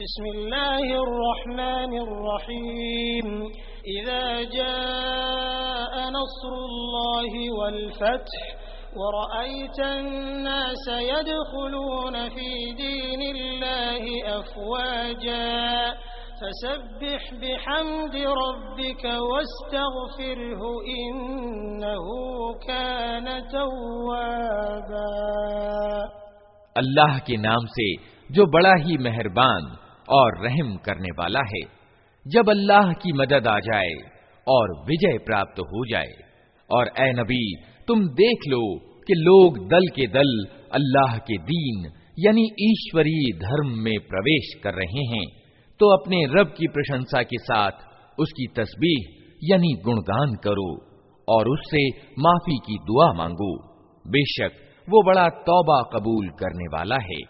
بسم الله الرحمن الرحيم. إذا جاء نصر الله والفتح ورأيت الناس يدخلون في دين الله أفواجا فسبح بحمد ربك واستغفره إنه كان توابا. الله کے نام سے جو بڑا ہی مہربان और रहम करने वाला है। जब अल्लाह की मदद आ जाए और विजय प्राप्त हो जाए और ए नबी, तुम देख लो कि लोग दल के दल अल्लाह के दीन, यानी ईश्वरीय धर्म में प्रवेश कर रहे हैं तो अपने रब की प्रशंसा के साथ उसकी तस्बीह, यानी गुणगान करो और उससे माफ़ी की दुआ मांगो। बेशक वो बड़ा तौबा कबूल करने वाला है।